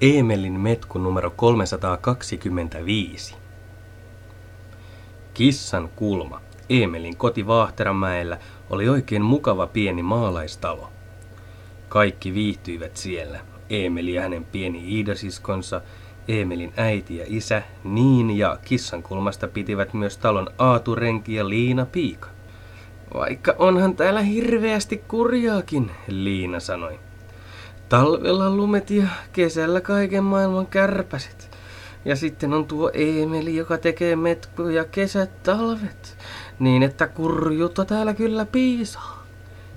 Eemelin metku numero 325. Kissan kulma. Eemelin koti Vaahteramäellä oli oikein mukava pieni maalaistalo. Kaikki viihtyivät siellä. Eemeli ja hänen pieni Iidasiskonsa, Eemelin äiti ja isä, niin ja kissan kulmasta pitivät myös talon Aaturenki ja Liina Piika. Vaikka onhan täällä hirveästi kurjaakin, Liina sanoi. Talvella lumet ja kesällä kaiken maailman kärpäset. Ja sitten on tuo Eemeli, joka tekee metkuja kesät talvet. Niin että kurjuutta täällä kyllä piisaa.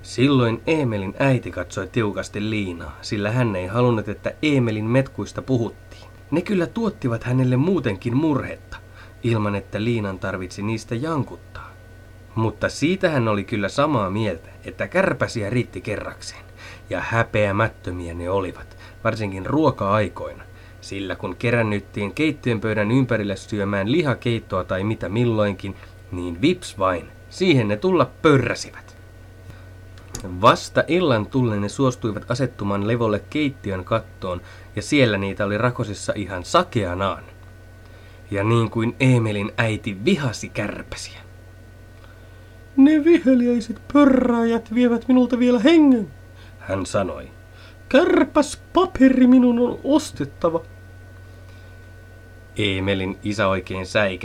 Silloin Eemelin äiti katsoi tiukasti Liinaa, sillä hän ei halunnut, että Eemelin metkuista puhuttiin. Ne kyllä tuottivat hänelle muutenkin murhetta, ilman että Liinan tarvitsi niistä jankuttaa. Mutta siitä hän oli kyllä samaa mieltä, että kärpäsiä riitti kerrakseen ja häpeämättömiä ne olivat, varsinkin ruoka-aikoina. Sillä kun kerännyttiin keittiön pöydän ympärille syömään lihakeittoa tai mitä milloinkin, niin vips vain, siihen ne tulla pörräsivät. Vasta illan tullen ne suostuivat asettumaan levolle keittiön kattoon, ja siellä niitä oli rakosissa ihan sakeanaan. Ja niin kuin Emelin äiti vihasi kärpäsiä. Ne viheliäiset pörräjät vievät minulta vielä hengen, hän sanoi. Kärpäs paperi minun on ostettava. Eemelin isä oikein säikähti.